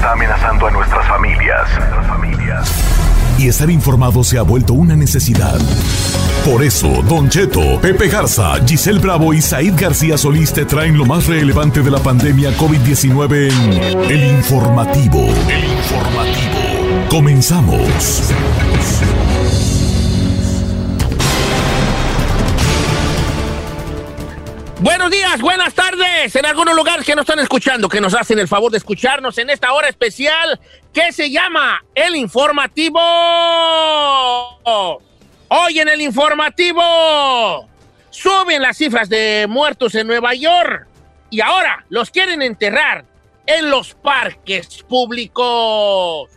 está amenazando a nuestras familias. Y estar informado se ha vuelto una necesidad. Por eso, Don Cheto, Pepe Garza, Giselle Bravo y Said García Solís te traen lo más relevante de la pandemia COVID-19 en El Informativo. El Informativo. Comenzamos. Buenos días, buenas tardes. En algunos lugares que nos están escuchando, que nos hacen el favor de escucharnos en esta hora especial que se llama El Informativo. Hoy en el informativo suben las cifras de muertos en Nueva York y ahora los quieren enterrar en los parques públicos.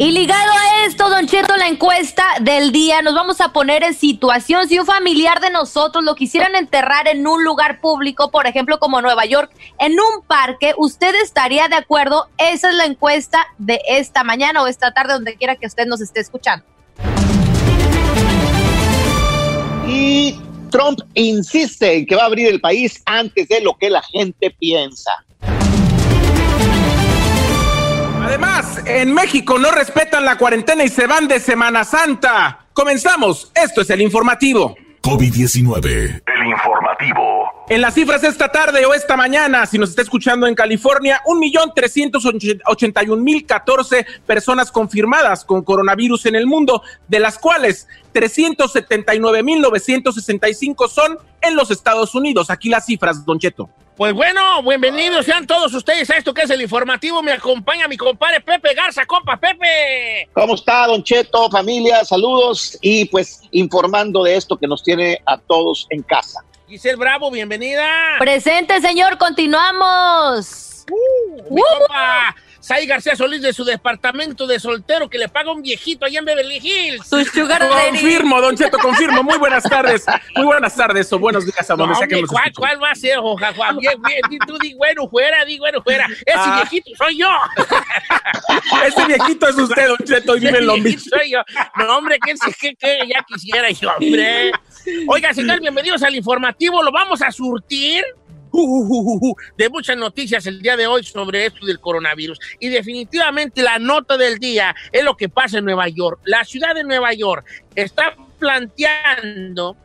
Y ligado a esto, Don Cheto, la encuesta del día, nos vamos a poner en situación si un familiar de nosotros lo quisieran enterrar en un lugar público, por ejemplo, como Nueva York, en un parque, ¿usted estaría de acuerdo? Esa es la encuesta de esta mañana o esta tarde, donde quiera que usted nos esté escuchando. Y Trump insiste en que va a abrir el país antes de lo que la gente piensa. Además, en México no respetan la cuarentena y se van de Semana Santa. Comenzamos. Esto es el informativo. COVID-19. El informativo. En las cifras esta tarde o esta mañana, si nos está escuchando en California, 1.381.014 personas confirmadas con coronavirus en el mundo, de las cuales 379.965 son en los Estados Unidos. Aquí las cifras, Don Cheto. Pues bueno, bienvenidos sean todos ustedes a esto que es el informativo. Me acompaña mi compadre Pepe Garza, compa Pepe. ¿Cómo está, Don Cheto, familia? Saludos y pues informando de esto que nos tiene a todos en casa. Giselle Bravo, bienvenida. Presente, señor, continuamos. Uh, mi compa Sai García Solís de su departamento de soltero que le paga un viejito allá en Beverly Hills. Confirmo, Don Cheto, confirmo. Muy buenas tardes. Muy buenas tardes o buenos días a donde sea que nos ¿cuál, ¿Cuál va a ser, Juan Juan? Bien, bien. Tú di bueno fuera, di bueno fuera. Ese ah. viejito soy yo. Ese viejito es usted, Don Cheto, y vive lo mismo. soy yo. No, hombre, que, que, que ya quisiera yo, hombre. Oiga, señor, bienvenidos al informativo. Lo vamos a surtir de muchas noticias el día de hoy sobre esto del coronavirus. Y definitivamente la nota del día es lo que pasa en Nueva York. La ciudad de Nueva York está planteando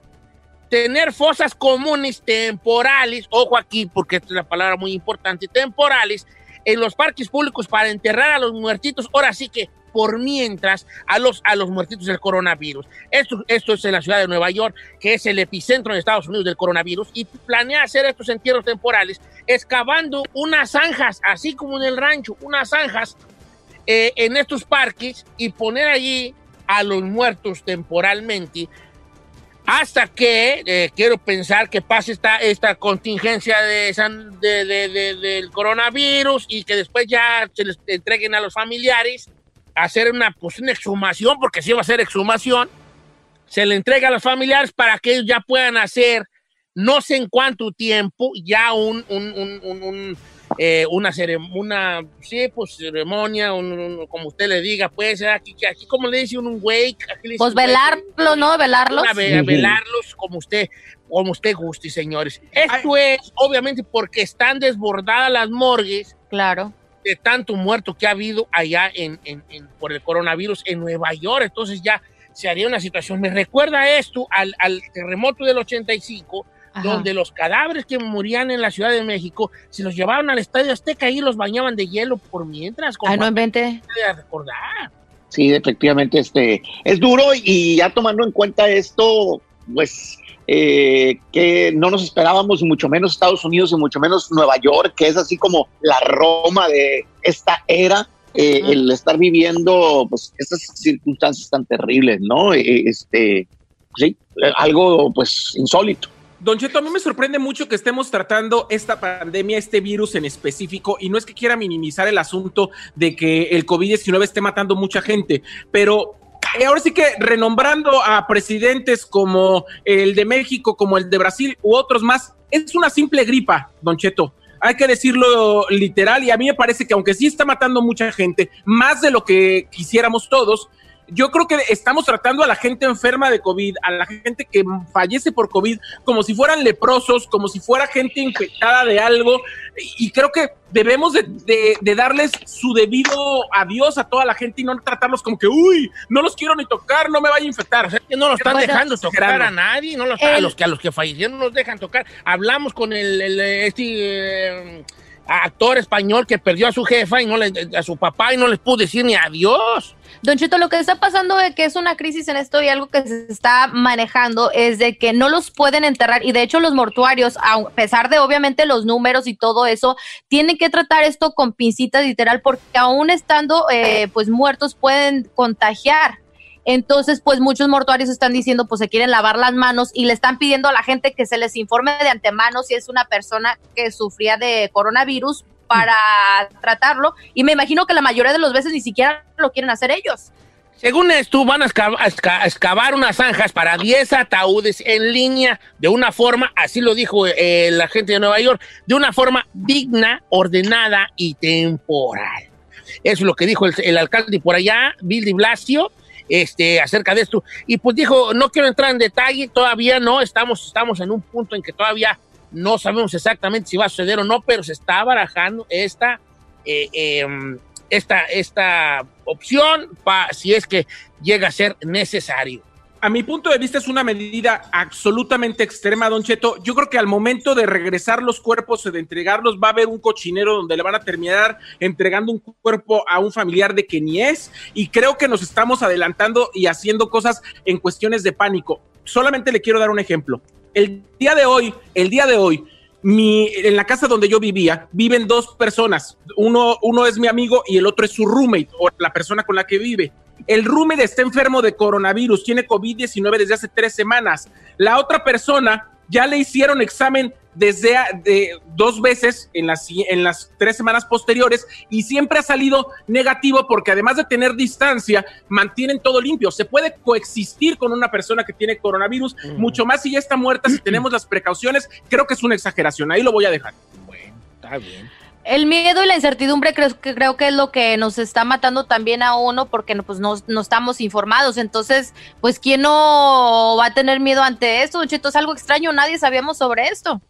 tener fosas comunes temporales, ojo aquí porque es la palabra muy importante, temporales, en los parques públicos para enterrar a los muertitos. Ahora sí que por mientras a los, a los muertitos del coronavirus. Esto, esto es en la ciudad de Nueva York, que es el epicentro de Estados Unidos del coronavirus, y planea hacer estos entierros temporales excavando unas zanjas, así como en el rancho, unas zanjas eh, en estos parques y poner allí a los muertos temporalmente hasta que eh, quiero pensar que pase esta, esta contingencia de, de, del coronavirus y que después ya se les entreguen a los familiares hacer una, pues, una exhumación, porque si va a ser exhumación, se le entrega a los familiares para que ellos ya puedan hacer, no sé en cuánto tiempo, ya un, un, un, un eh, una ceremonia, sí, pues ceremonia, como usted le diga, pues aquí, aquí como le dice un, wake. pues velarlo, ¿no? Velarlos. velarlos como usted, como usted guste, señores. Esto es, obviamente, porque están desbordadas las morgues. Claro de tanto muerto que ha habido allá en, por el coronavirus en Nueva York. Entonces ya se haría una situación. Me recuerda esto al, terremoto del 85, donde los cadáveres que morían en la Ciudad de México se los llevaban al Estadio Azteca y los bañaban de hielo por mientras. Ay, no invente. recordar. Sí, efectivamente, este es duro y ya tomando en cuenta esto, pues eh, que no nos esperábamos, mucho menos Estados Unidos y mucho menos Nueva York, que es así como la Roma de esta era. Eh, el estar viviendo pues estas circunstancias tan terribles, ¿no? Eh, este, sí, algo pues insólito. Don Cheto, a mí me sorprende mucho que estemos tratando esta pandemia, este virus en específico, y no es que quiera minimizar el asunto de que el COVID-19 esté matando mucha gente, pero ahora sí que renombrando a presidentes como el de México, como el de Brasil u otros más, es una simple gripa, don Cheto. Hay que decirlo literal y a mí me parece que aunque sí está matando mucha gente, más de lo que quisiéramos todos, yo creo que estamos tratando a la gente enferma de COVID, a la gente que fallece por COVID, como si fueran leprosos, como si fuera gente infectada de algo. Y creo que debemos de, darles su debido adiós a toda la gente y no tratarlos como que, uy, no los quiero ni tocar, no me vaya a infectar. O sea, que no los están dejando tocar a nadie, no los, a, los que, a los que fallecieron no los dejan tocar. Hablamos con el, este... Eh, actor español que perdió a su jefa y no le, a su papá y no les pudo decir ni adiós. Don Chito, lo que está pasando es que es una crisis en esto y algo que se está manejando es de que no los pueden enterrar y de hecho los mortuarios, a pesar de obviamente los números y todo eso, tienen que tratar esto con pincitas literal porque aún estando eh, pues muertos pueden contagiar. Entonces, pues muchos mortuarios están diciendo, pues se quieren lavar las manos y le están pidiendo a la gente que se les informe de antemano si es una persona que sufría de coronavirus para tratarlo. Y me imagino que la mayoría de las veces ni siquiera lo quieren hacer ellos. Según esto, van a excavar, unas zanjas para 10 ataúdes en línea de una forma, así lo dijo eh, la gente de Nueva York, de una forma digna, ordenada y temporal. Es lo que dijo el, el alcalde por allá, Bill de Blasio, este, acerca de esto. Y pues dijo, no quiero entrar en detalle, todavía no, estamos, estamos en un punto en que todavía no sabemos exactamente si va a suceder o no, pero se está barajando esta, eh, em, esta, esta opción para si es que llega a ser necesario a mi punto de vista es una medida absolutamente extrema, Don Cheto. Yo creo que al momento de regresar los cuerpos o de entregarlos va a haber un cochinero donde le van a terminar entregando un cuerpo a un familiar de que ni es y creo que nos estamos adelantando y haciendo cosas en cuestiones de pánico. Solamente le quiero dar un ejemplo. El día de hoy, el día de hoy, en la casa donde yo vivía viven dos personas. Uno, uno es mi amigo y el otro es su roommate o la persona con la que vive. El roommate está enfermo de coronavirus, tiene COVID-19 desde hace tres semanas. La otra persona ya le hicieron examen desde de, dos veces en las, en las tres semanas posteriores y siempre ha salido negativo porque además de tener distancia, mantienen todo limpio. Se puede coexistir con una persona que tiene coronavirus, mucho más si ya está muerta, si tenemos las precauciones. Creo que es una exageración. Ahí lo voy a dejar. Bueno, está bien. El miedo y la incertidumbre creo que, creo que es lo que nos está matando también a uno porque pues, no, no estamos informados. Entonces, pues, ¿quién no va a tener miedo ante esto? Cheto, es algo extraño, nadie sabíamos sobre esto.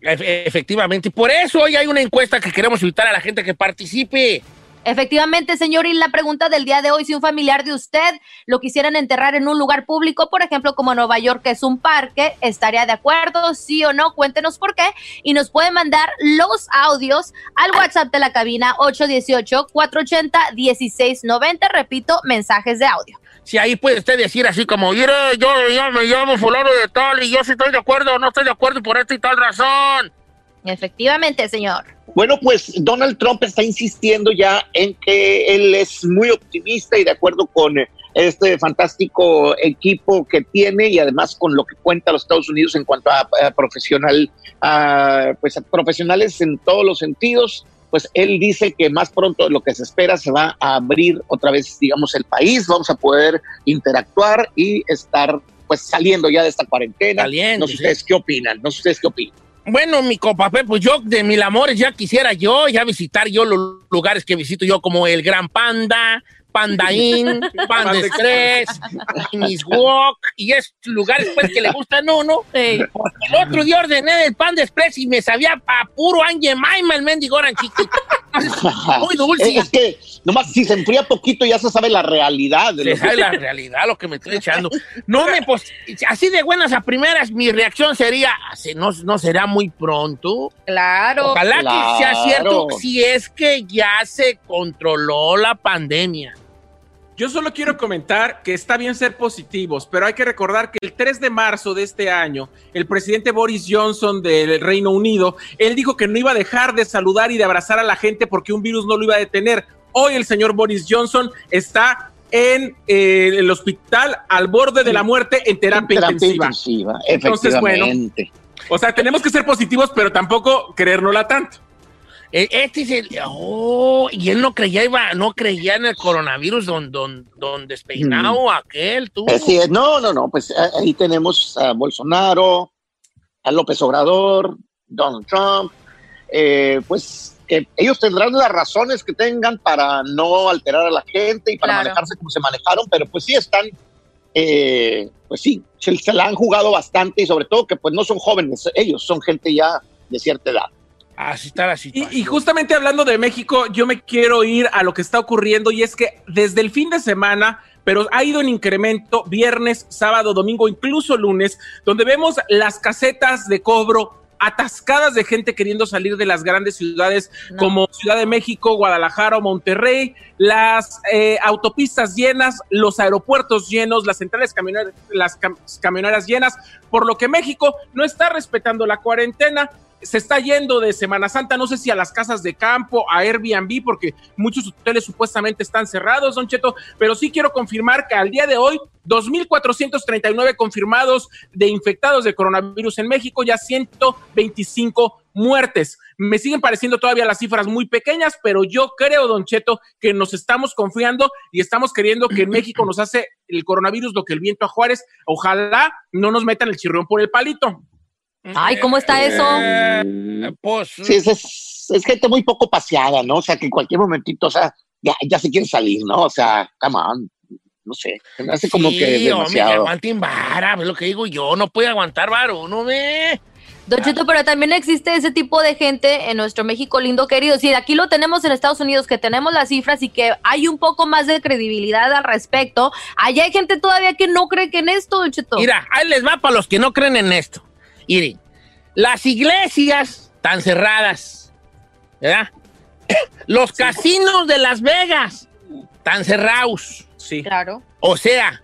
Efectivamente, por eso hoy hay una encuesta que queremos invitar a la gente que participe. Efectivamente, señor, y la pregunta del día de hoy, si un familiar de usted lo quisieran enterrar en un lugar público, por ejemplo, como Nueva York, que es un parque, ¿estaría de acuerdo? Sí o no, cuéntenos por qué. Y nos puede mandar los audios al WhatsApp de la cabina 818-480-1690. Repito, mensajes de audio. Si ahí puede usted decir así como, yo, yo, yo me llamo fulano de tal y yo sí estoy de acuerdo o no estoy de acuerdo por esta y tal razón. Efectivamente, señor. Bueno, pues Donald Trump está insistiendo ya en que él es muy optimista y de acuerdo con este fantástico equipo que tiene y además con lo que cuenta los Estados Unidos en cuanto a, profesional, pues profesionales en todos los sentidos, pues él dice que más pronto de lo que se espera se va a abrir otra vez, digamos, el país, vamos a poder interactuar y estar pues saliendo ya de esta cuarentena. no sé ustedes qué opinan, no sé ustedes qué opinan. Bueno, mi copa, pues yo de mil amores ya quisiera yo ya visitar yo los lugares que visito yo como el Gran Panda, Pandaín, Panda Express, Miss Walk y es lugares pues que le gustan uno. el otro día ordené el Panda Express y me sabía a puro Ángel Maima el mendigo chiquito. Muy dulce. Es que nomás si se enfría poquito ya se sabe la realidad. se sabe la realidad lo que me estoy echando. No me, pues, así de buenas a primeras, mi reacción sería, no, no será muy pronto. Claro. Ojalá que sea cierto si es que ya se controló la pandemia. Yo solo quiero comentar que está bien ser positivos, pero hay que recordar que el 3 de marzo de este año, el presidente Boris Johnson del Reino Unido, él dijo que no iba a dejar de saludar y de abrazar a la gente porque un virus no lo iba a detener. Hoy el señor Boris Johnson está en eh, el hospital al borde de la muerte en terapia, intensiva. Entonces, bueno, o sea, tenemos que ser positivos, pero tampoco creérnosla tanto. E, este es el. Oh, y él no creía, iba, no creía en el coronavirus, don, don, don despeinado, mm. aquel, tú. no, no, no, pues ahí tenemos a Bolsonaro, a López Obrador, Donald Trump, eh, pues ellos tendrán las razones que tengan para no alterar a la gente y para manejarse como se manejaron, pero pues sí están, eh, pues sí, se, la han jugado bastante y sobre todo que pues no son jóvenes, ellos son gente ya de cierta edad. Así está la situación. Y, y, justamente hablando de México, yo me quiero ir a lo que está ocurriendo y es que desde el fin de semana, pero ha ido en incremento viernes, sábado, domingo, incluso lunes, donde vemos las casetas de cobro atascadas de gente queriendo salir de las grandes ciudades como Ciudad de México, Guadalajara o Monterrey, las eh, autopistas llenas, los aeropuertos llenos, las centrales camioneras, las camioneras llenas, por lo que México no está respetando la cuarentena se está yendo de Semana Santa, no sé si a las casas de campo, a Airbnb, porque muchos hoteles supuestamente están cerrados, Don Cheto, pero sí quiero confirmar que al día de hoy, 2.439 confirmados de infectados de coronavirus en México, ya 125 muertes. Me siguen pareciendo todavía las cifras muy pequeñas, pero yo creo, Don Cheto, que nos estamos confiando y estamos queriendo que en México nos hace el coronavirus lo que el viento a Juárez. Ojalá no nos metan el chirrión por el palito. Ay, ¿cómo está eso? Eh, pues, sí, es, gente muy poco paseada, ¿no? O sea, que en cualquier momentito, o sea, ya, ya se quiere salir, ¿no? O sea, come on. No sé, me hace como que demasiado. aguanten vara, es lo que digo yo, no puede aguantar varo, no ve. Don Chito, pero también existe ese tipo de gente en nuestro México lindo querido. Si aquí lo tenemos en Estados Unidos, que tenemos las cifras y que hay un poco más de credibilidad al respecto, allá hay gente todavía que no cree que en esto, Don Chito. Mira, ahí les va para los que no creen en esto. Miren, las iglesias están cerradas, ¿verdad? Los casinos de Las Vegas están cerrados. Sí. Claro. O sea,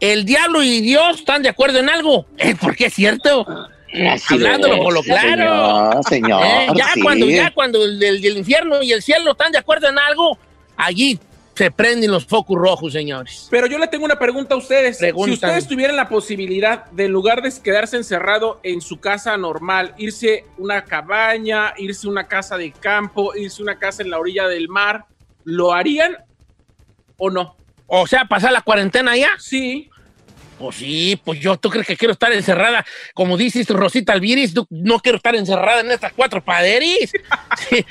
el diablo y Dios están de acuerdo en algo. ¿Eh? Porque es cierto. Hablándolo por lo claro. Señor, ¿Eh? ya, cuando, ya cuando el infierno y el cielo están de acuerdo en algo, allí se prenden los focos rojos, señores. Pero yo le tengo una pregunta a ustedes. Si ustedes tuvieran la posibilidad de, en lugar de quedarse encerrado en su casa normal, irse una cabaña, irse una casa de campo, irse una casa en la orilla del mar, ¿lo harían o no? O sea, pasar la cuarentena allá. Sí. Pues sí, pues yo, ¿tú crees que quiero estar encerrada? Como dices Rosita Alviris, no quiero estar encerrada en estas cuatro paderis. sí.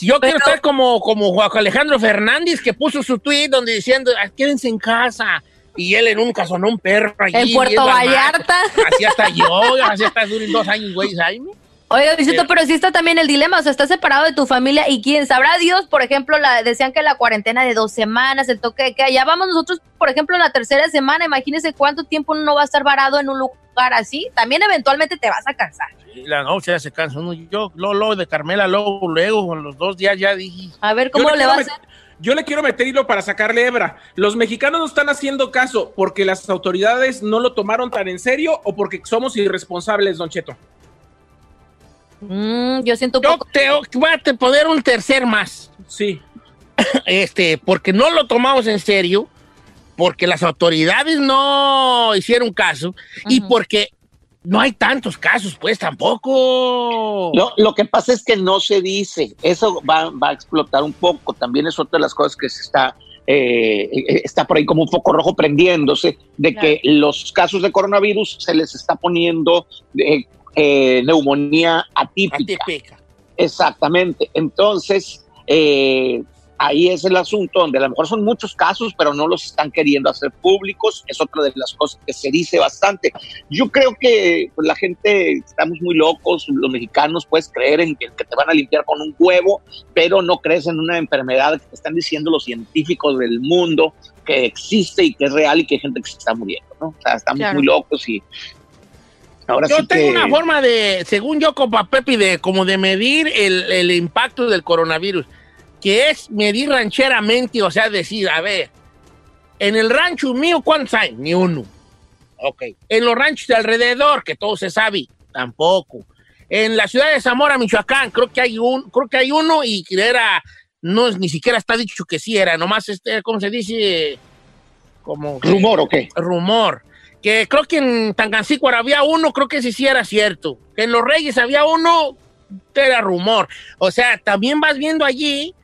Yo quiero estar como, como Juan Alejandro Fernández, que puso su tweet donde diciendo, ah, quédense en casa. Y él en un un perro allí. En Puerto Vallarta. Así hasta yo, así hasta dos años, güey, Jaime. Oye, Luisito, pero sí está también el dilema, o sea, estás separado de tu familia y quién sabrá Dios, por ejemplo, la, decían que la cuarentena de dos semanas, el toque de que allá vamos nosotros, por ejemplo, en la tercera semana, imagínese cuánto tiempo uno no va a estar varado en un lugar así, también eventualmente te vas a cansar. la noche ya se cansa uno, yo, lo, lo de Carmela, luego, luego, los dos días ya dije. A ver, ¿cómo le, va a hacer? Yo le quiero meter hilo para sacarle hebra. ¿Los mexicanos no están haciendo caso porque las autoridades no lo tomaron tan en serio o porque somos irresponsables, Don Cheto? Mm, yo siento yo Te, voy a poner un tercer más. Sí. Este, porque no lo tomamos en serio, porque las autoridades no hicieron caso y porque no hay tantos casos, pues tampoco. No, lo que pasa es que no se dice. Eso va, a explotar un poco. También es otra de las cosas que se está eh, eh, está por ahí como un foco rojo prendiéndose de que los casos de coronavirus se les está poniendo eh, eh, neumonía atípica. Exactamente. Entonces, eh, ahí es el asunto donde a lo mejor son muchos casos, pero no los están queriendo hacer públicos. Es otra de las cosas que se dice bastante. Yo creo que pues, la gente, estamos muy locos, los mexicanos puedes creer en que, te van a limpiar con un huevo, pero no crees en una enfermedad que te están diciendo los científicos del mundo que existe y que es real y que hay gente que se está muriendo, ¿no? O sea, estamos muy locos y yo tengo una forma de, según yo, compa Pepi, de como de medir el, impacto del coronavirus, que es medir rancheramente, o sea, decir, a ver, en el rancho mío, ¿cuántos hay? Ni uno. Ok. En los ranchos de alrededor, que todo se sabe, tampoco. En la ciudad de Zamora, Michoacán, creo que hay un, creo que hay uno y era, no ni siquiera está dicho que sí era, nomás este, ¿cómo se dice? Como rumor o qué? Rumor que creo que en Tangancícuaro había uno, creo que sí, sí era cierto. Que en Los Reyes había uno, era rumor. O sea, también vas viendo allí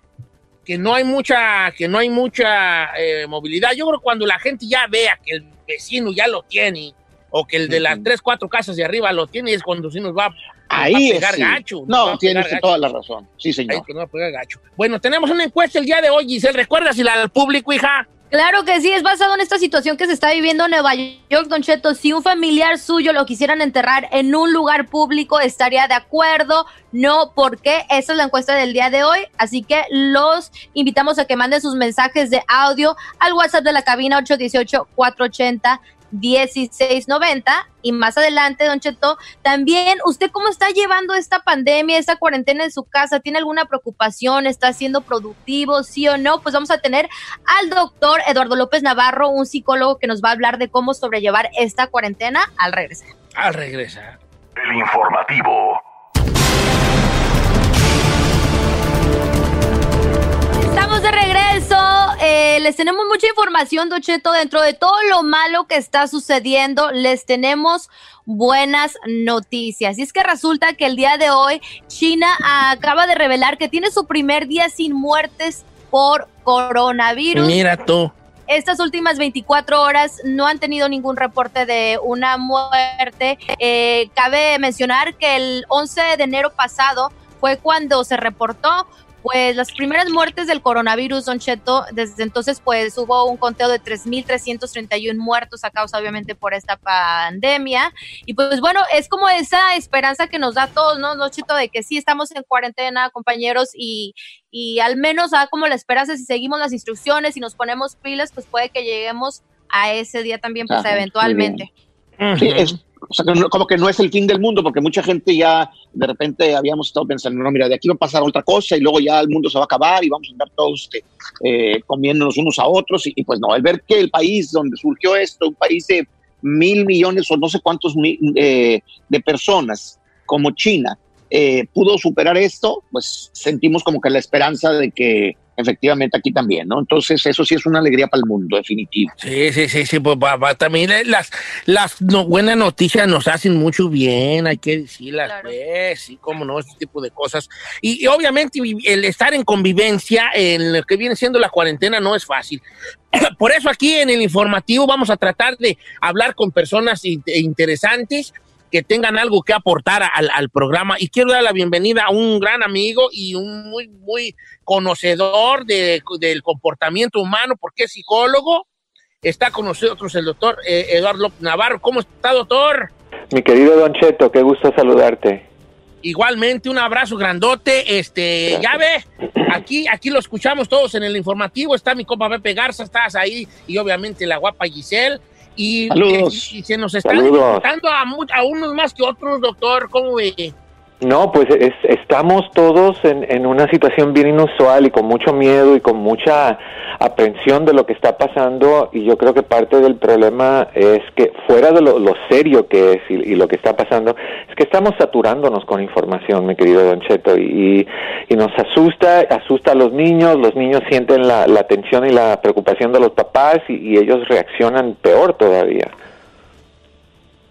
que no hay mucha, que no hay mucha eh, movilidad. Yo creo que cuando la gente ya vea que el vecino ya lo tiene, o que el de las tres, cuatro casas de arriba lo tiene, es cuando sí nos va Ahí va a pegar sí. gacho. No, a tiene pegar usted gacho. toda la razón. Sí, Ahí señor. que nos va a pegar gacho. Bueno, tenemos una encuesta el día de hoy, Giselle. ¿Recuerdas si la del público, hija? Claro que sí, es basado en esta situación que se está viviendo en Nueva York, Don Cheto. Si un familiar suyo lo quisieran enterrar en un lugar público, ¿estaría de acuerdo? No, ¿por qué? Esa es la encuesta del día de hoy. Así que los invitamos a que manden sus mensajes de audio al WhatsApp de la cabina 818-480. 1690 y más adelante, Don Cheto, también usted cómo está llevando esta pandemia, esta cuarentena en su casa, ¿tiene alguna preocupación? ¿Está siendo productivo, sí o no? Pues vamos a tener al doctor Eduardo López Navarro, un psicólogo que nos va a hablar de cómo sobrellevar esta cuarentena al regresar. Al regresar. El informativo. Estamos de regreso. Eh, les tenemos mucha información, Don Cheto, dentro de todo lo malo que está sucediendo. Les tenemos buenas noticias. Y es que resulta que el día de hoy China acaba de revelar que tiene su primer día sin muertes por coronavirus. Mira tú. Estas últimas 24 horas no han tenido ningún reporte de una muerte. Eh, cabe mencionar que el 11 de enero pasado fue cuando se reportó pues las primeras muertes del coronavirus, Don Cheto, desde entonces pues hubo un conteo de 3.331 muertos a causa obviamente por esta pandemia. Y pues bueno, es como esa esperanza que nos da a todos, ¿no, Don Cheto? De que sí estamos en cuarentena, compañeros, y, y al menos da como la esperanza, si seguimos las instrucciones y nos ponemos pilas, pues puede que lleguemos a ese día también, pues Ajá, eventualmente. Sí, es, o sea, como que no es el fin del mundo, porque mucha gente ya de repente habíamos estado pensando, no, mira, de aquí va a pasar otra cosa y luego ya el mundo se va a acabar y vamos a andar todos este, eh, comiéndonos unos a otros. Y, pues no, el ver que el país donde surgió esto, un país de mil millones o no sé cuántos eh, de personas como China, eh, pudo superar esto, pues sentimos como que la esperanza de que efectivamente aquí también, ¿no? Entonces eso sí es una alegría para el mundo, definitivo. Sí, sí, sí, sí, pues va, también eh, las, las no- buenas noticias nos hacen mucho bien, hay que decirlas, Claro. pues, sí, cómo no, este tipo de cosas. Y, y obviamente vi- el estar en convivencia en lo que viene siendo la cuarentena no es fácil. Por eso aquí en el informativo vamos a tratar de hablar con personas in- interesantes que tengan algo que aportar al, al programa. Y quiero dar la bienvenida a un gran amigo y un muy, muy conocedor de- del comportamiento humano, porque es psicólogo. Está con nosotros el doctor eh, Eduardo López Navarro. ¿Cómo está, doctor? Mi querido Don Cheto, qué gusto saludarte. Igualmente, un abrazo grandote. Este, ya ve, aquí, aquí lo escuchamos todos en el informativo. Está mi compa Pepe Garza, estás ahí, y obviamente la guapa Giselle. Y, Saludos. y se nos están Saludos. a, a unos más que otros, doctor. ¿Cómo ve? No, pues es- estamos todos en, una situación bien inusual y con mucho miedo y con mucha aprensión de lo que está pasando y yo creo que parte del problema es que fuera de lo, serio que es y, lo que está pasando, es que estamos saturándonos con información, mi querido Don Cheto, y, nos asusta, asusta a los niños, los niños sienten la, la tensión y la preocupación de los papás y ellos reaccionan peor todavía.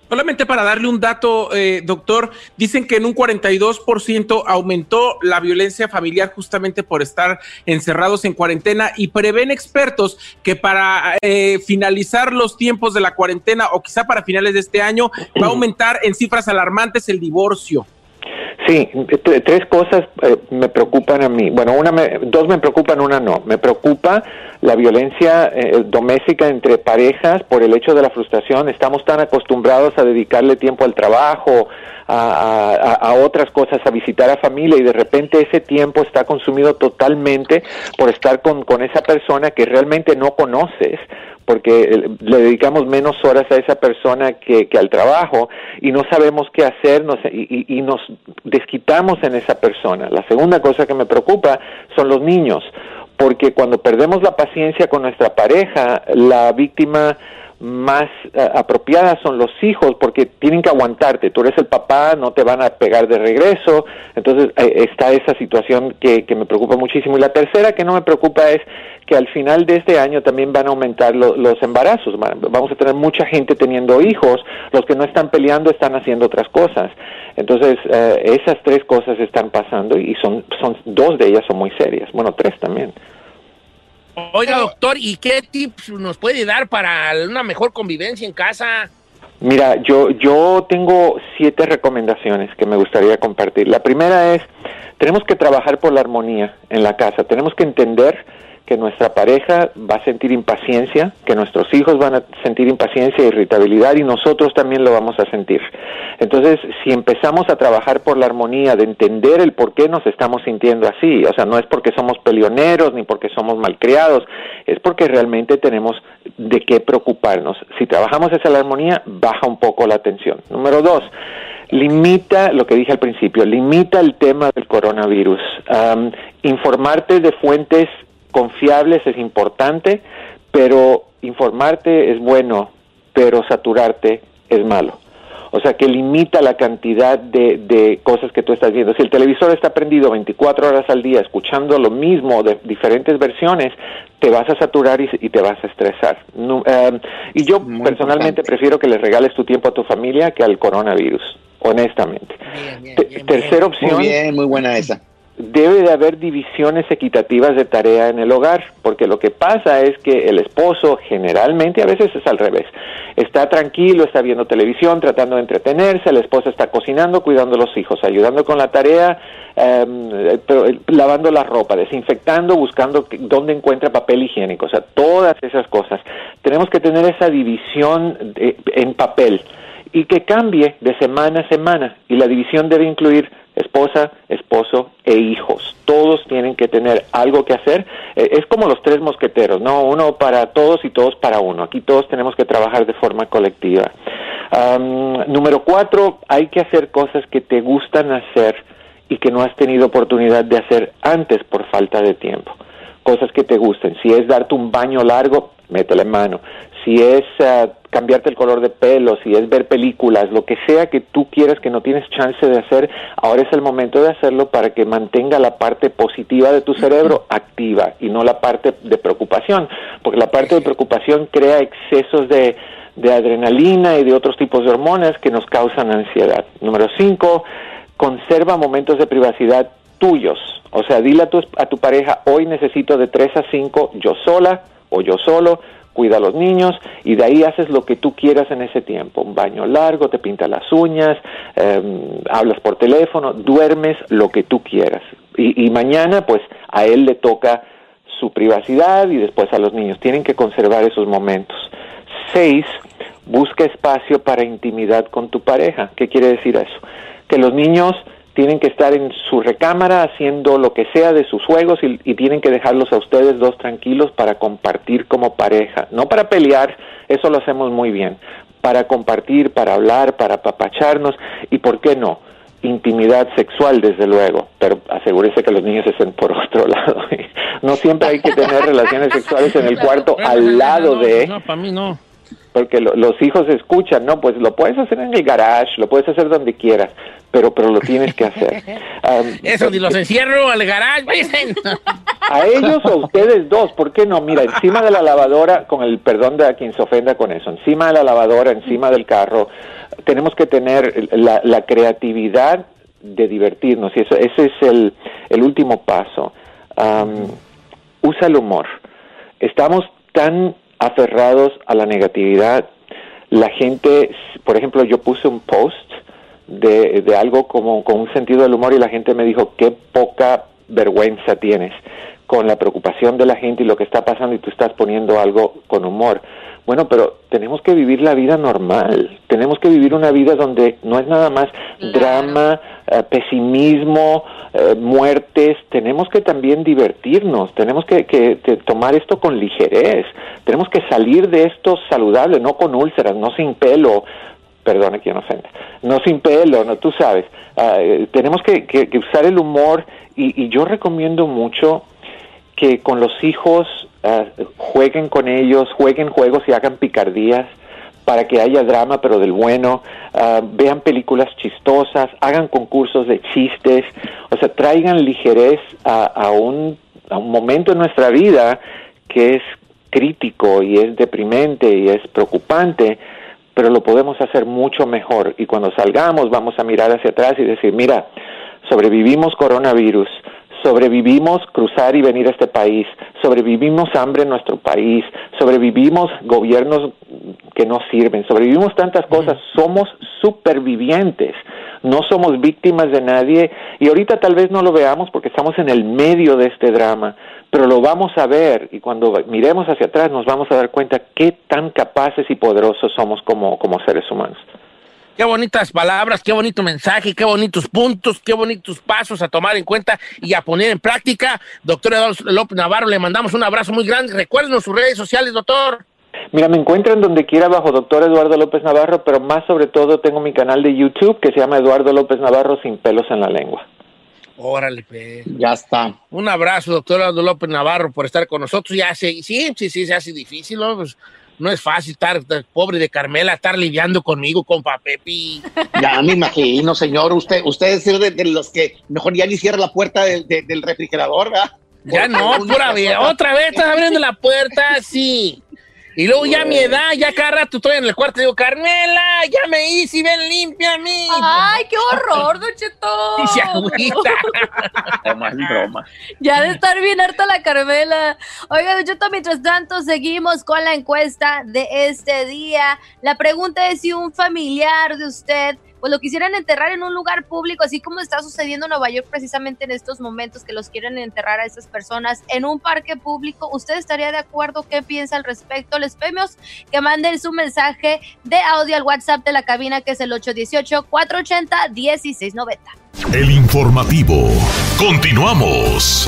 Solamente para darle un dato, eh, doctor, dicen que en un 42% aumentó la violencia familiar justamente por estar encerrados en cuarentena y prevén expertos que para eh, finalizar los tiempos de la cuarentena o quizá para finales de este año va a aumentar en cifras alarmantes el divorcio. Sí, tres cosas eh, me preocupan a mí. Bueno, una me- dos me preocupan, una no. Me preocupa la violencia eh, doméstica entre parejas por el hecho de la frustración. Estamos tan acostumbrados a dedicarle tiempo al trabajo, a, a- a otras cosas, a visitar a familia y de repente ese tiempo está consumido totalmente por estar con, con esa persona que realmente no conoces porque eh, le dedicamos menos horas a esa persona que, que al trabajo y no sabemos qué hacer y- y nos desquitamos en esa persona. La segunda cosa que me preocupa son los niños, porque cuando perdemos la paciencia con nuestra pareja, la víctima más eh, apropiada son los hijos porque tienen que aguantarte. Tú eres el papá, no te van a pegar de regreso. Entonces eh, está esa situación que, que me preocupa muchísimo. Y la tercera que no me preocupa es que al final de este año también van a aumentar lo- los embarazos. Va- Vamos a tener mucha gente teniendo hijos. Los que no están peleando están haciendo otras cosas. Entonces eh, esas tres cosas están pasando y son, son dos de ellas son muy serias. Bueno, tres también. Oiga, doctor, ¿y qué tips nos puede dar para una mejor convivencia en casa? Mira, yo, yo tengo siete recomendaciones que me gustaría compartir. La primera es, tenemos que trabajar por la armonía en la casa, tenemos que entender que nuestra pareja va a sentir impaciencia, que nuestros hijos van a sentir impaciencia e irritabilidad y nosotros también lo vamos a sentir. Entonces, si empezamos a trabajar por la armonía, de entender el por qué nos estamos sintiendo así, o sea, no es porque somos pelioneros ni porque somos malcriados, es porque realmente tenemos de qué preocuparnos. Si trabajamos esa la armonía, baja un poco la tensión. Número dos, limita lo que dije al principio, limita el tema del coronavirus. informarte de fuentes confiables es importante, pero informarte es bueno, pero saturarte es malo. O sea, que limita la cantidad de, de, cosas que tú estás viendo. Si el televisor está prendido 24 horas al día escuchando lo mismo de diferentes versiones, te vas a saturar y, te vas a estresar. Eh, y yo personalmente prefiero que le regales tu tiempo a tu familia que al coronavirus, honestamente. tercera opción. Muy bien, muy buena esa debe de haber divisiones equitativas de tarea en el hogar, porque lo que pasa es que el esposo generalmente, a veces es al revés, está tranquilo, está viendo televisión, tratando de entretenerse, la esposa está cocinando, cuidando a los hijos, ayudando con la tarea, em, lavando la ropa, desinfectando, buscando dónde encuentra papel higiénico, o sea, todas esas cosas. Tenemos que tener esa división en papel y que cambie de semana a semana, y la división debe incluir esposa, esposo e hijos. Todos tienen que tener algo que hacer. Eh, es como los tres mosqueteros, ¿no? Uno para todos y todos para uno. Aquí todos tenemos que trabajar de forma colectiva. número cuatro, hay que hacer cosas que te gustan hacer y que no has tenido oportunidad de hacer antes por falta de tiempo. Cosas que te gusten. Si es darte un baño largo, métele mano si es ah, cambiarte el color de pelo, si es ver películas, lo que sea que tú quieras que no tienes chance de hacer, ahora es el momento de hacerlo para que mantenga la parte positiva de tu cerebro activa y no la parte de preocupación, porque la parte de preocupación crea excesos de, de adrenalina y de otros tipos de hormonas que nos causan ansiedad. Número cinco, conserva momentos de privacidad tuyos. O sea, dile a tu, a tu pareja, hoy necesito de tres a cinco yo sola o yo solo cuida a los niños y de ahí haces lo que tú quieras en ese tiempo. Un baño largo, te pintas las uñas, em, hablas por teléfono, duermes lo que tú quieras. Y, y mañana pues a él le toca su privacidad y después a los niños. Tienen que conservar esos momentos. Seis, busca espacio para intimidad con tu pareja. ¿Qué quiere decir eso? Que los niños tienen que estar en su recámara haciendo lo que sea de sus juegos y, tienen que dejarlos a ustedes dos tranquilos para compartir como pareja, no para pelear, eso lo hacemos muy bien, para compartir, para hablar, para apapacharnos y, ¿por qué no? Intimidad sexual, desde luego, pero asegúrese que los niños estén por otro lado. no siempre hay que tener relaciones sexuales en el cuarto al lado de... No, para mí no porque los hijos escuchan, no, pues lo puedes hacer en el garage, lo puedes hacer donde quieras, pero pero lo tienes que hacer. Eso, ni los encierro al garage, A ellos o a ustedes dos, ¿por qué no? Mira, encima de la lavadora, con el perdón de a quien se ofenda con eso, encima de la lavadora, encima del carro, tenemos que tener la, creatividad de divertirnos, y eso, ese es el, el último paso. usa el humor. Estamos tan aferrados a la negatividad. La gente, por ejemplo, yo puse un post de, de algo como con un sentido del humor y la gente me dijo, qué poca vergüenza tienes con la preocupación de la gente y lo que está pasando y tú estás poniendo algo con humor. Bueno, pero tenemos que vivir la vida normal, tenemos que vivir una vida donde no es nada más drama, eh, pesimismo, eh, muertes, tenemos que también divertirnos, tenemos que, que, tomar esto con ligerez, tenemos que salir de esto saludable, no con úlceras, no sin pelo, perdone quien ofenda, no sin pelo, no tú sabes, ah, eh, tenemos que, que, usar el humor y, y yo recomiendo mucho que con los hijos uh, jueguen con ellos, jueguen juegos y hagan picardías para que haya drama, pero del bueno, uh, vean películas chistosas, hagan concursos de chistes, o sea, traigan ligerez a, a, un, a un momento en nuestra vida que es crítico y es deprimente y es preocupante, pero lo podemos hacer mucho mejor. Y cuando salgamos vamos a mirar hacia atrás y decir, mira, sobrevivimos coronavirus, sobrevivimos cruzar y venir a este país, sobrevivimos hambre en nuestro país, sobrevivimos gobiernos que no sirven. Sobrevivimos tantas cosas, somos supervivientes, no somos víctimas de nadie. Y ahorita tal vez no lo veamos porque estamos en el medio de este drama, pero lo vamos a ver. Y cuando miremos hacia atrás nos vamos a dar cuenta qué tan capaces y poderosos somos como, como seres humanos. Qué bonitas palabras, qué bonito mensaje, qué bonitos puntos, qué bonitos pasos a tomar en cuenta y a poner en práctica. Doctor Eduardo López Navarro, le mandamos un abrazo muy grande. Recuérdenos sus redes sociales, doctor. Mira, me encuentran donde quiera bajo doctor Eduardo López Navarro, pero más sobre todo tengo mi canal de YouTube que se llama Eduardo López Navarro sin pelos en la lengua. Órale, pe. Ya está. Un abrazo, doctor Eduardo López Navarro, por estar con nosotros. Ya sé, sí, sí, sí, se hace difícil, ¿no? Pues, no es fácil estar, estar pobre de Carmela, estar lidiando conmigo, compa Pepi. Ya me imagino, señor. Usted, usted es de, de los que mejor ya ni cierra la puerta del- de- del refrigerador, ¿verdad? Ya no, pura vida. Otra vez estás abriendo la puerta, sí. Y luego ya a mi edad, ya cada rato estoy en el cuarto y digo, Carmela, ya me hice, ven, limpia a mí. ¡Ay, qué horror, Don Cheto! Y se agüita. Broma, broma. Ya de estar bien harta la Carmela. Oiga, Don Cheto, mientras tanto, seguimos con la encuesta de este día. La pregunta es si un familiar de usted pues lo quisieran enterrar en un lugar público, así como está sucediendo en Nueva York precisamente en estos momentos que los quieren enterrar a estas personas en un parque público. ¿Usted estaría de acuerdo? ¿Qué piensa al respecto? Les pedimos que manden su mensaje de audio al WhatsApp de la cabina que es el 818-480-1690. El informativo. Continuamos.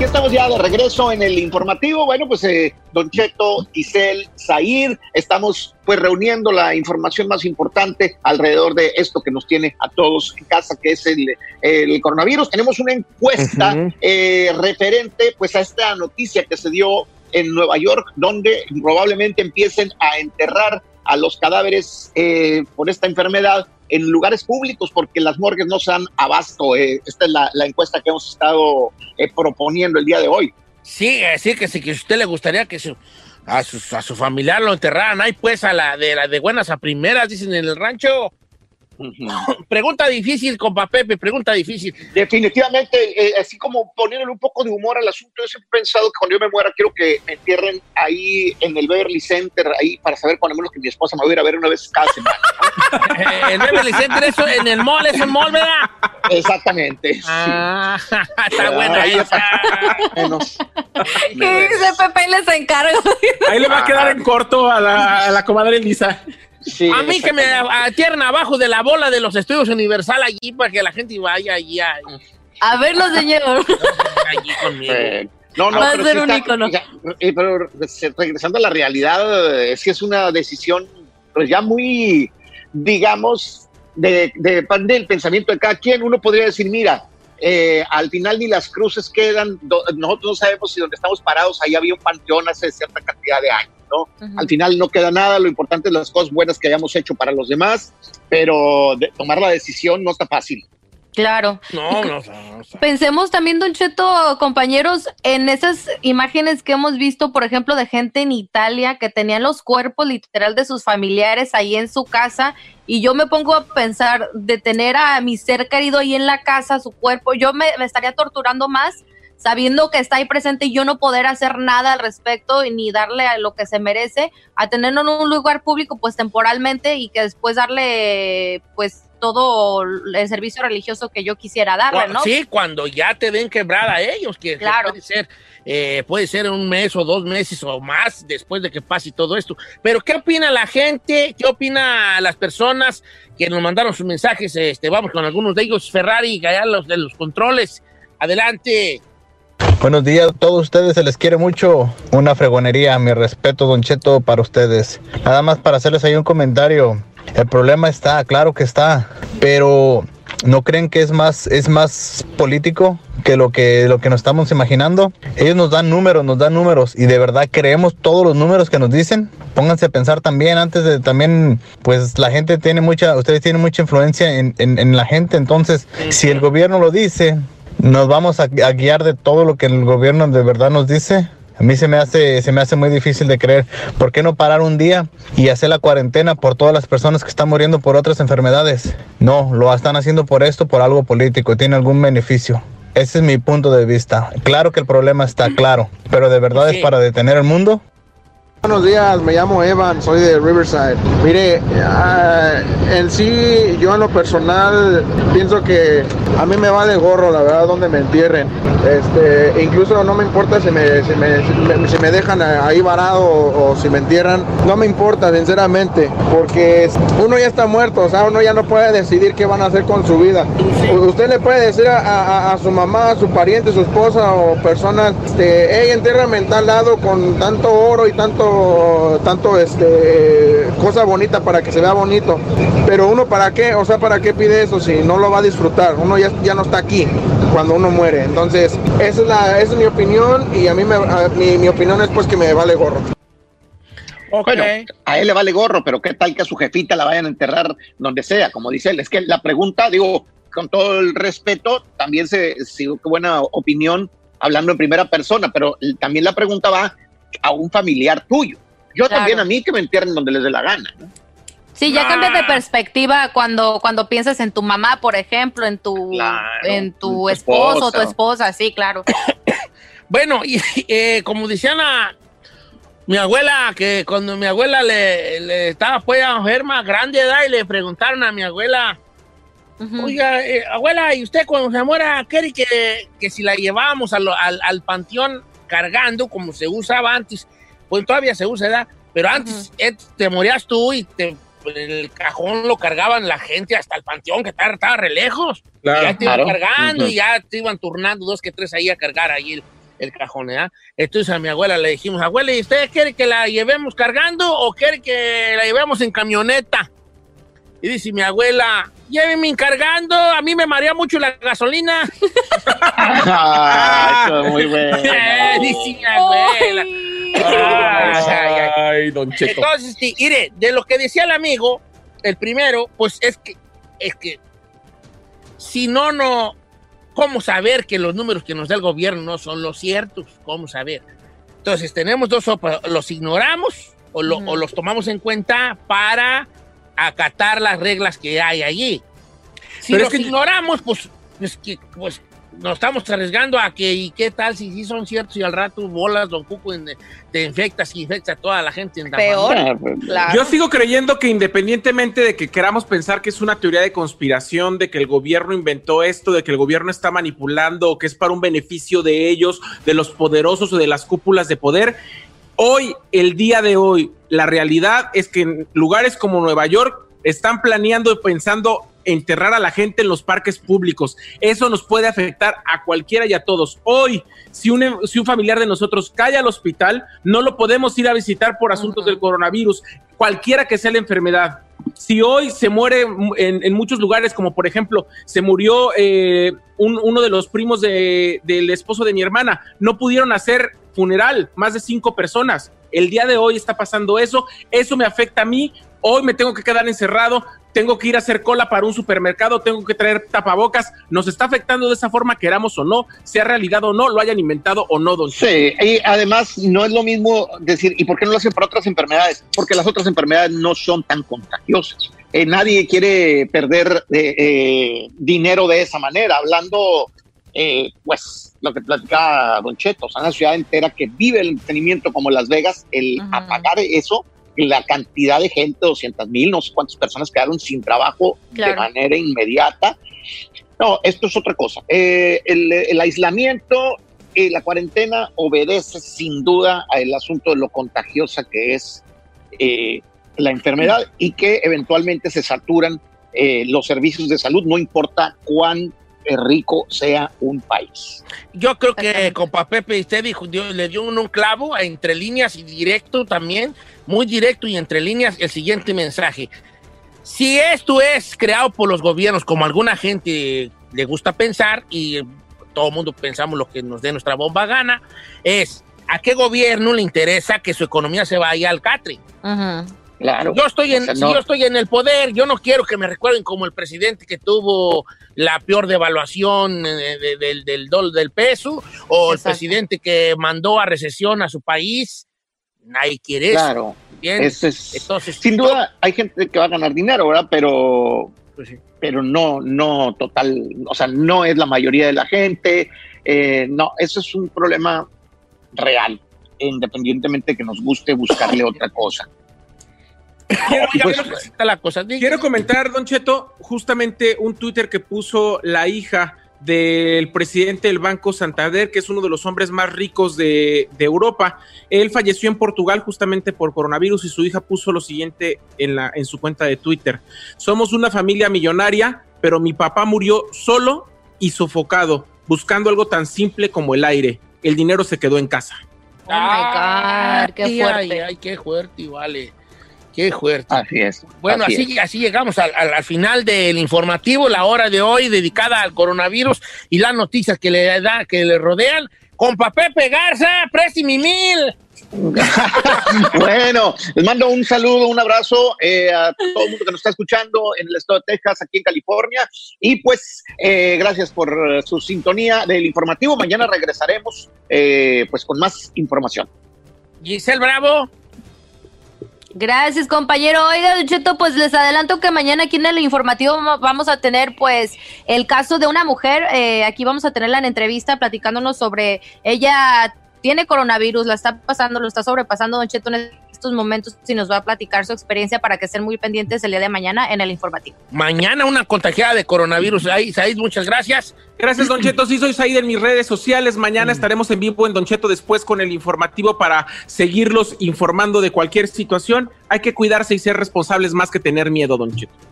Aquí estamos ya de regreso en el informativo. Bueno, pues eh, Don Cheto, Giselle, Zair, estamos pues reuniendo la información más importante alrededor de esto que nos tiene a todos en casa, que es el, el coronavirus. Tenemos una encuesta eh, referente pues a esta noticia que se dio en Nueva York, donde probablemente empiecen a enterrar a los cadáveres eh, por esta enfermedad en lugares públicos porque las morgues no se dan abasto. eh. esta es la, encuesta que hemos estado eh, proponiendo el día de hoy. Sí, sí, que sí, que usted le gustaría que su- a, su, a su familiar lo enterraran ahí, pues, a la de, la de buenas a primeras, dicen en el rancho. Pregunta difícil, compa Pepe, pregunta difícil. Definitivamente, eh, así como poniéndole un poco de humor al asunto, yo siempre he pensado que cuando yo me muera quiero que me entierren ahí en el Beverly Center, ahí para saber cuando menos que mi esposa me va a ir a ver una vez cada semana. El Beverly Center, eso en el mall, es un mall, ¿verdad? Exactamente. sí. Ah, está buena Ahí esa. Menos. ¿Qué dice Pepe? Les encargo. Ahí le va a quedar en corto a la, a la comadre Elisa. Sí, A mí que me atierna abajo de la bola de los estudios Universal allí para que la gente vaya allí, a- A verlo, señor. allí conmigo. Eh, no, no, Va a pero ser sí un está- ícono. ya, eh, pero se- regresando a la realidad, eh, es que es una decisión, pues ya muy, digamos, de, de- del pensamiento de cada quien. Uno podría decir, mira, eh, al final ni las cruces quedan, do- nosotros no sabemos si donde estamos parados ahí había un panteón hace cierta cantidad de años, ¿no? Al final no queda nada, lo importante es las cosas buenas que hayamos hecho para los demás, pero de- tomar la decisión no está fácil. Claro. No, no, no, no. Pensemos también, Don Cheto, compañeros, en esas imágenes que hemos visto, por ejemplo, de gente en Italia que tenían los cuerpos literal de sus familiares ahí en su casa. Y yo me pongo a pensar de tener a mi ser querido ahí en la casa, su cuerpo, yo me, me estaría torturando más sabiendo que está ahí presente y yo no poder hacer nada al respecto y ni darle a lo que se merece, a tenerlo en un lugar público pues temporalmente y que después darle pues todo el servicio religioso que yo quisiera darle, ¿no? Sí, cuando ya te den quebrada a ellos, que, que Claro. puede ser, eh, puede ser un mes o dos meses o más después de que pase todo esto. Pero, ¿qué opina la gente? ¿Qué opina las personas que nos mandaron sus mensajes? Este, vamos con algunos de ellos, Ferrari, allá los de los controles. Adelante. Buenos días a todos ustedes, se les quiere mucho. Una fregonería, mi respeto, Don Cheto, para ustedes. Nada más para hacerles ahí un comentario. El problema está, claro que está, pero ¿no creen que es más, es más político que lo que lo que nos estamos imaginando? Ellos nos dan números, nos dan números y de verdad creemos todos los números que nos dicen. Pónganse a pensar también antes de también, pues la gente tiene mucha, ustedes tienen mucha influencia en, en- en la gente, entonces si el gobierno lo dice, nos vamos a, a guiar de todo lo que el gobierno de verdad nos dice. A mí se me hace se me hace muy difícil de creer. ¿Por qué no parar un día y hacer la cuarentena por todas las personas que están muriendo por otras enfermedades? No, lo están haciendo por esto, por algo político, tiene algún beneficio. Ese es mi punto de vista. Claro que el problema está claro, pero de verdad es para detener el mundo. Buenos días, me llamo Evan, soy de Riverside. Mire, ah, en sí, yo en lo personal pienso que a mí me va de gorro, la verdad, donde me entierren. Este, incluso no me importa si me, si me, si me, dejan ahí varado o, si me entierran, no me importa, sinceramente, porque uno ya está muerto, o sea, uno ya no puede decidir qué van a hacer con su vida. Usted le puede decir a, su mamá, a su pariente, su esposa o persona, este, hey, entiérrame en tal lado con tanto oro y tanto tanto, este, cosa bonita para que se vea bonito. Pero uno para qué, o sea, para qué pide eso si no lo va a disfrutar. Uno ya, ya no está aquí cuando uno muere. Entonces, esa es, la, esa es mi opinión y a mí me, mi, mi opinión es pues que me vale gorro. Bueno, a él le vale gorro, pero qué tal que a su jefita la vayan a enterrar donde sea, como dice él. Es que la pregunta, digo, con todo el respeto, también se, qué buena opinión hablando en primera persona, pero también la pregunta va a un familiar tuyo. Yo también a mí que me entierren donde les dé la gana. Sí, ya cambias de perspectiva cuando, cuando piensas en tu mamá, por ejemplo, en tu, en tu, esposo o tu esposa, sí, claro. bueno, y eh, como decían a mi abuela, que cuando mi abuela le, estaba pues enferma, grande edad, y le preguntaron a mi abuela, oiga, eh, abuela, ¿y usted cuando se muera, quiere que, que si la llevábamos al, al panteón cargando como se usaba antes. Pues todavía se usa, ¿verdad? Pero antes eh, te morías tú y te, el cajón lo cargaban la gente hasta el panteón, que estaba, estaba re lejos. ya te iban cargando y ya te iban turnando dos que tres ahí a cargar ahí el, cajón, ¿verdad? Entonces a mi abuela le dijimos, abuela, ¿y usted quiere que la llevemos cargando o quiere que la llevemos en camioneta? Y dice mi abuela, llévenme encargando, a mí me marea mucho la gasolina. ah, muy bueno. dice mi abuela. Ay, don Cheto. Entonces, sí, mire, de lo que decía el amigo, el primero, pues es que, es que, si no, no, ¿cómo saber que los números que nos da el gobierno no son los ciertos? ¿Cómo saber? Entonces, tenemos dos sopas, los ignoramos o, o los tomamos en cuenta para acatar las reglas que hay allí. Si Pero los que... ignoramos, pues, pues, que, pues nos estamos arriesgando a que, ¿y qué tal si sí son ciertos y al rato bolas, don Cuco, te infectas y infecta a toda la gente? En Peor. Yo sigo creyendo que independientemente de que queramos pensar que es una teoría de conspiración, de que el gobierno inventó esto, de que el gobierno está manipulando o que es para un beneficio de ellos, de los poderosos o de las cúpulas de poder, hoy, el día de hoy, la realidad es que en lugares como Nueva York están planeando y pensando enterrar a la gente en los parques públicos. Eso nos puede afectar a cualquiera y a todos. Hoy, si un, si un familiar de nosotros cae al hospital, no lo podemos ir a visitar por asuntos del coronavirus, cualquiera que sea la enfermedad. Si hoy se muere en, muchos lugares, como por ejemplo, se murió eh, uno de los primos del esposo de mi hermana, no pudieron hacer funeral, más de cinco personas. El día de hoy está pasando eso, eso me afecta a mí, hoy me tengo que quedar encerrado, tengo que ir a hacer cola para un supermercado, tengo que traer tapabocas, nos está afectando de esa forma, queramos o no, sea realidad o no, lo hayan inventado o no, don Sí, y además no es lo mismo decir, ¿y por qué no lo hacen para otras enfermedades? Porque las otras enfermedades no son tan contagiosas. Eh, nadie quiere perder eh, eh, dinero de esa manera, hablando eh, pues lo que platicaba Don Cheto, o sea, una ciudad entera que vive el entretenimiento como Las Vegas, el apagar eso, la cantidad de gente, 200 mil, no sé cuántas personas quedaron sin trabajo de manera inmediata. No, esto es otra cosa. Eh, el, aislamiento y la cuarentena obedece sin duda al asunto de lo contagiosa que es eh, la enfermedad y que eventualmente se saturan los servicios de salud, no importa cuán rico sea un país. Yo creo que compa Pepe, usted dijo, le dio un, clavo entre líneas y directo también, muy directo y entre líneas el siguiente mensaje. Si esto es creado por los gobiernos, como alguna gente le gusta pensar, y todo el mundo pensamos lo que nos dé nuestra bomba gana, es a qué gobierno le interesa que su economía se vaya al catre. Yo estoy en, si yo estoy en el poder, yo no quiero que me recuerden como el presidente que tuvo la peor devaluación eh, del, del, del peso o el presidente que mandó a recesión a su país. Nadie quiere claro. eso. Entonces, sin duda hay gente que va a ganar dinero, ¿verdad? Pero pues pero no, no total, o sea, no es la mayoría de la gente. Eh, no, eso es un problema real, independientemente que nos guste buscarle otra cosa. Pues, la cosa. Quiero comentar, Don Cheto, justamente un Twitter que puso la hija del presidente del Banco Santander, que es uno de los hombres más ricos de, Europa. Él falleció en Portugal justamente por coronavirus y su hija puso lo siguiente en, la, en su cuenta de Twitter. Somos una familia millonaria, pero mi papá murió solo y sofocado, buscando algo tan simple como el aire. El dinero se quedó en casa. Oh my God, qué fuerte. Ay, qué fuerte, vale. Qué fuerte. Así es. Bueno, así, así, llegamos al, al, final del informativo, la hora de hoy dedicada al coronavirus y las noticias que le da, que le rodean. Con Pepe Garza, mi mil. bueno, les mando un saludo, un abrazo eh, a todo el mundo que nos está escuchando en el estado de Texas, aquí en California. Y pues, eh, gracias por su sintonía del informativo. Mañana regresaremos eh, pues con más información. Giselle Bravo. Gracias, compañero. Oiga, Cheto, pues les adelanto que mañana aquí en el informativo vamos a tener, pues, el caso de una mujer. Eh, aquí vamos a tenerla en entrevista platicándonos sobre ella tiene coronavirus, la está pasando, lo está sobrepasando, Don Cheto, en estos momentos y nos va a platicar su experiencia para que estén muy pendientes el día de mañana en el informativo. Mañana una contagiada de coronavirus. Ahí, Said, muchas gracias. Gracias, Don Cheto. Sí, soy Said en mis redes sociales. Mañana mm. estaremos en vivo en Don Cheto después con el informativo para seguirlos informando de cualquier situación. Hay que cuidarse y ser responsables más que tener miedo, Don Cheto.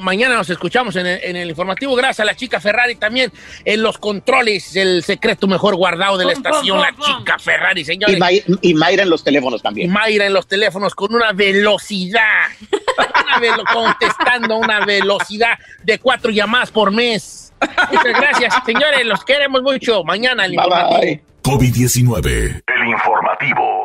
Mañana nos escuchamos en el, informativo. Gracias a la chica Ferrari también en los controles, el secreto mejor guardado de la estación, la chica Ferrari, señores. Y, Mayra en los teléfonos también. Mayra en los teléfonos con una velocidad, contestando una velocidad de cuatro llamadas por mes. Muchas gracias, señores, los queremos mucho. Mañana el informativo. COVID-19, el informativo.